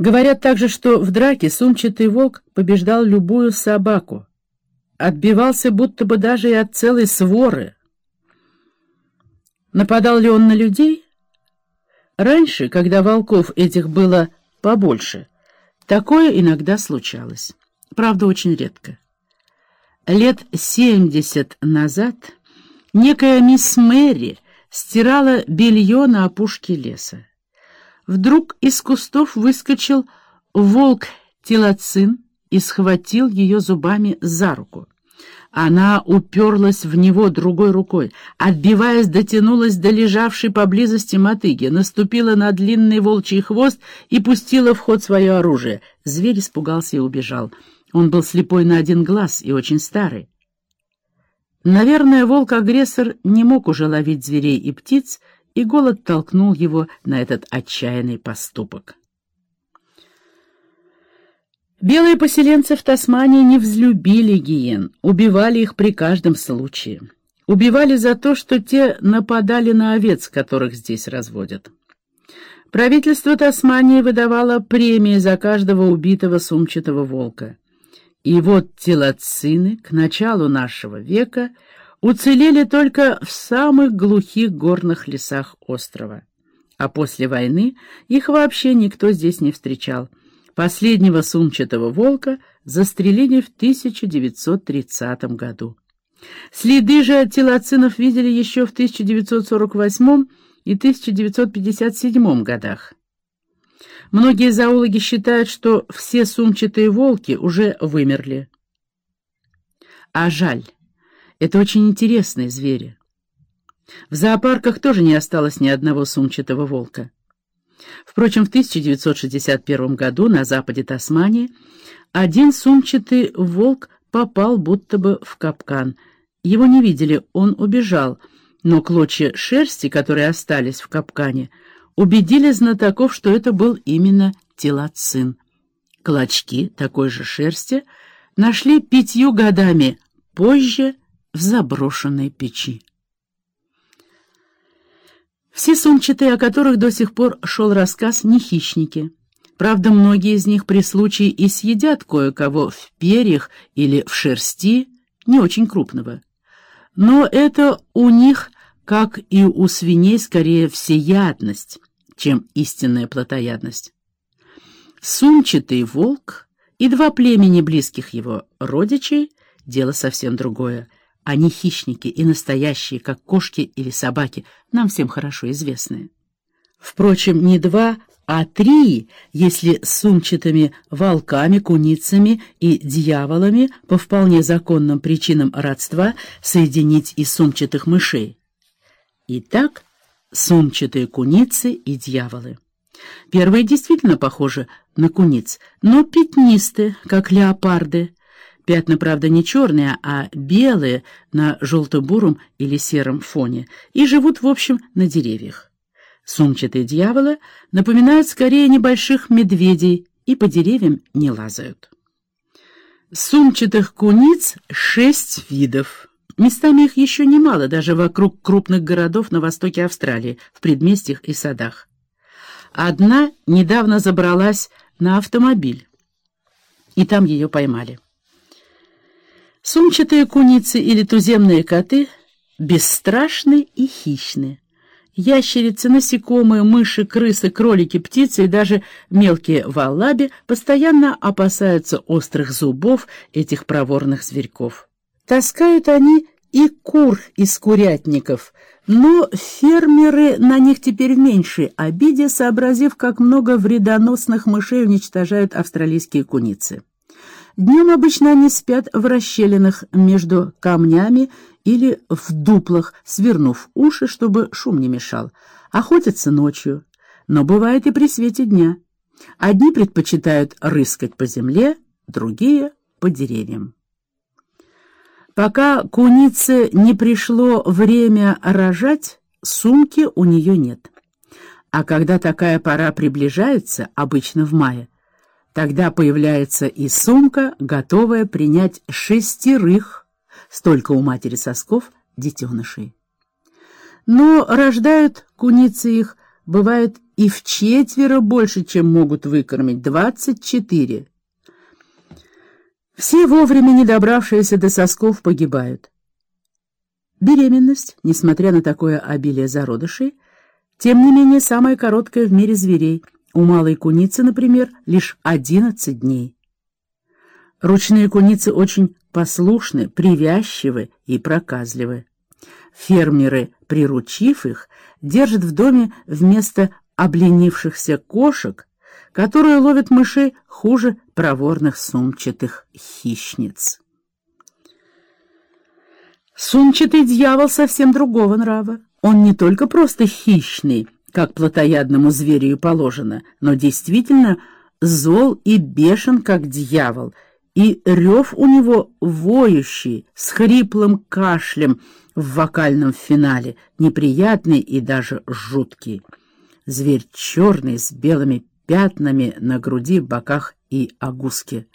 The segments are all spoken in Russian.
Говорят также, что в драке сумчатый волк побеждал любую собаку. Отбивался будто бы даже и от целой своры. Нападал ли он на людей? Раньше, когда волков этих было побольше, такое иногда случалось. Правда, очень редко. Лет семьдесят назад некая мисс Мэри стирала белье на опушке леса. Вдруг из кустов выскочил волк-телоцин и схватил ее зубами за руку. Она уперлась в него другой рукой, отбиваясь, дотянулась до лежавшей поблизости мотыги, наступила на длинный волчий хвост и пустила в ход свое оружие. Зверь испугался и убежал. Он был слепой на один глаз и очень старый. Наверное, волк-агрессор не мог уже ловить зверей и птиц, и голод толкнул его на этот отчаянный поступок. Белые поселенцы в Тасмании не взлюбили гиен, убивали их при каждом случае. Убивали за то, что те нападали на овец, которых здесь разводят. Правительство Тасмании выдавало премии за каждого убитого сумчатого волка. И вот телоцины к началу нашего века уцелели только в самых глухих горных лесах острова. А после войны их вообще никто здесь не встречал – Последнего сумчатого волка застрелили в 1930 году. Следы же от телоцинов видели еще в 1948 и 1957 годах. Многие зоологи считают, что все сумчатые волки уже вымерли. А жаль, это очень интересные звери. В зоопарках тоже не осталось ни одного сумчатого волка. Впрочем, в 1961 году на западе Тасмании один сумчатый волк попал будто бы в капкан. Его не видели, он убежал, но клочья шерсти, которые остались в капкане, убедили знатоков, что это был именно телоцин. Клочки такой же шерсти нашли пятью годами позже в заброшенной печи. Все сумчатые, о которых до сих пор шел рассказ, не хищники. Правда, многие из них при случае и съедят кое-кого в перьях или в шерсти, не очень крупного. Но это у них, как и у свиней, скорее всеядность, чем истинная плотоядность. Сумчатый волк и два племени близких его родичей — дело совсем другое — они хищники и настоящие, как кошки или собаки, нам всем хорошо известные. Впрочем, не два, а три, если сумчатыми волками, куницами и дьяволами по вполне законным причинам родства соединить и сумчатых мышей. Итак, сумчатые куницы и дьяволы. Первые действительно похожи на куниц, но пятнисты, как леопарды, Пятна, правда, не черные, а белые на желто-буром или сером фоне, и живут, в общем, на деревьях. Сумчатые дьяволы напоминают скорее небольших медведей и по деревьям не лазают. Сумчатых куниц шесть видов. Местами их еще немало, даже вокруг крупных городов на востоке Австралии, в предместьях и садах. Одна недавно забралась на автомобиль, и там ее поймали. Сумчатые куницы или туземные коты бесстрашны и хищны. Ящерицы, насекомые, мыши, крысы, кролики, птицы и даже мелкие валаби постоянно опасаются острых зубов этих проворных зверьков. Таскают они и кур из курятников, но фермеры на них теперь в меньшей обиде, сообразив, как много вредоносных мышей уничтожают австралийские куницы. Днем обычно они спят в расщелинах между камнями или в дуплах, свернув уши, чтобы шум не мешал. Охотятся ночью, но бывает и при свете дня. Одни предпочитают рыскать по земле, другие — по деревьям. Пока кунице не пришло время рожать, сумки у нее нет. А когда такая пора приближается, обычно в мае, Тогда появляется и сумка, готовая принять шестерых, столько у матери сосков, детенышей. Но рождают куницы их, бывает, и в четверо больше, чем могут выкормить — 24. Все вовремя не добравшиеся до сосков погибают. Беременность, несмотря на такое обилие зародышей, тем не менее самая короткая в мире зверей. У малой куницы, например, лишь 11 дней. Ручные куницы очень послушны, привязчивы и проказливы. Фермеры, приручив их, держат в доме вместо обленившихся кошек, которые ловят мышей хуже проворных сумчатых хищниц. Сумчатый дьявол совсем другого нрава. Он не только просто хищный, как плотоядному зверю положено, но действительно зол и бешен, как дьявол — и рев у него воющий, с хриплым кашлем в вокальном финале, неприятный и даже жуткий. Зверь черный, с белыми пятнами на груди, боках и огуске.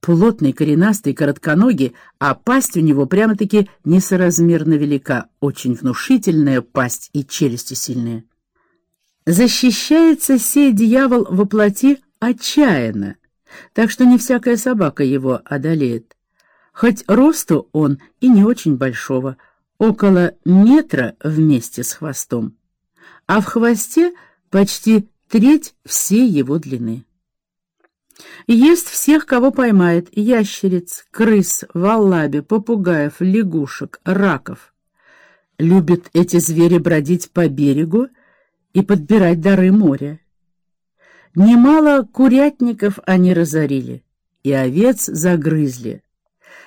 Плотный, коренастый, коротконогий, а пасть у него прямо-таки несоразмерно велика, очень внушительная пасть и челюсти сильные. Защищается сей дьявол воплоти отчаянно, так что не всякая собака его одолеет. Хоть росту он и не очень большого, около метра вместе с хвостом, а в хвосте почти треть всей его длины. Ест всех, кого поймает, ящериц, крыс, валаби, попугаев, лягушек, раков. Любят эти звери бродить по берегу и подбирать дары моря. Немало курятников они разорили, и овец загрызли,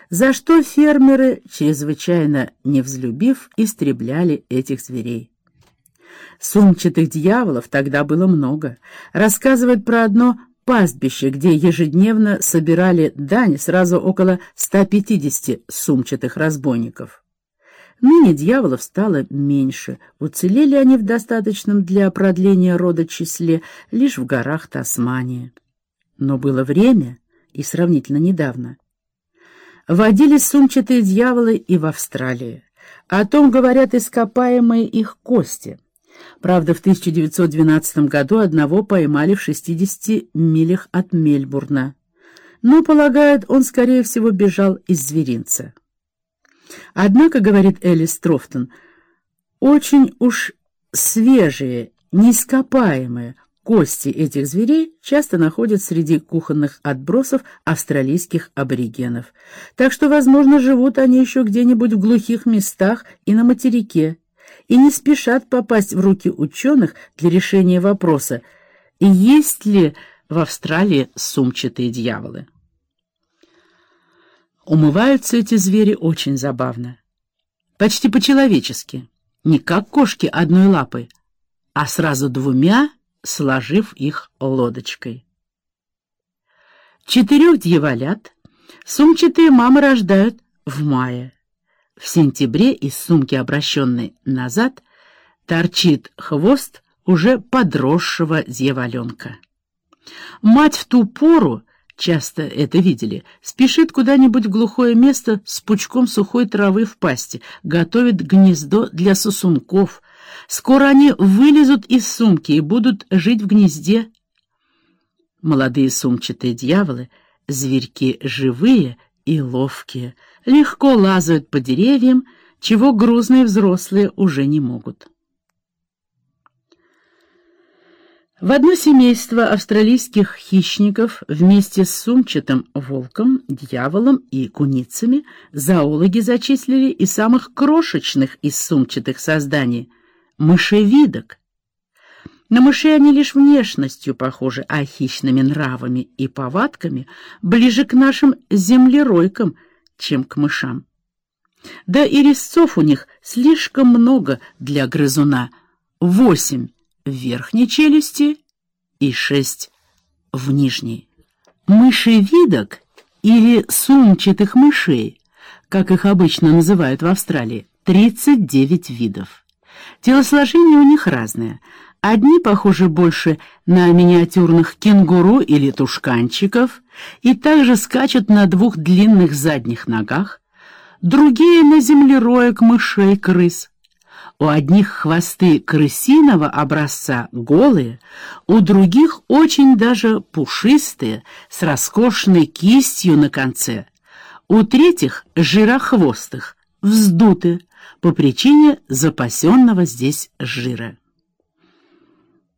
за что фермеры, чрезвычайно не взлюбив, истребляли этих зверей. Сумчатых дьяволов тогда было много. Рассказывают про одно пастбище, где ежедневно собирали дань сразу около 150 сумчатых разбойников. Ныне дьяволов стало меньше, уцелели они в достаточном для продления рода числе лишь в горах Тасмании. Но было время, и сравнительно недавно. Водились сумчатые дьяволы и в Австралии. О том говорят ископаемые их кости. Правда, в 1912 году одного поймали в 60 милях от Мельбурна. Но, полагают, он, скорее всего, бежал из зверинца. Однако, говорит Элис Трофтон, очень уж свежие, неископаемые кости этих зверей часто находят среди кухонных отбросов австралийских аборигенов. Так что, возможно, живут они еще где-нибудь в глухих местах и на материке, и не спешат попасть в руки ученых для решения вопроса, есть ли в Австралии сумчатые дьяволы. Умываются эти звери очень забавно. Почти по-человечески. Не как кошки одной лапой, а сразу двумя, сложив их лодочкой. Четырех дьяволят сумчатые мамы рождают в мае. В сентябре из сумки, обращенной назад, торчит хвост уже подросшего дьяволенка. Мать в ту пору часто это видели, спешит куда-нибудь в глухое место с пучком сухой травы в пасти, готовит гнездо для сосунков. Скоро они вылезут из сумки и будут жить в гнезде. Молодые сумчатые дьяволы, зверьки живые и ловкие, легко лазают по деревьям, чего грузные взрослые уже не могут. В одно семейство австралийских хищников вместе с сумчатым волком, дьяволом и куницами зоологи зачислили и самых крошечных из сумчатых созданий — мышевидок. На мышей они лишь внешностью похожи, а хищными нравами и повадками ближе к нашим землеройкам, чем к мышам. Да и резцов у них слишком много для грызуна — восемь в верхней челюсти и шесть в нижней. Мышевидок или сумчатых мышей, как их обычно называют в Австралии, 39 видов. Телосложение у них разное. Одни похожи больше на миниатюрных кенгуру или тушканчиков и также скачут на двух длинных задних ногах, другие — на землероек, мышей, крыс. У одних хвосты крысиного образца голые, у других очень даже пушистые, с роскошной кистью на конце. У третьих жирохвостых, вздуты, по причине запасенного здесь жира.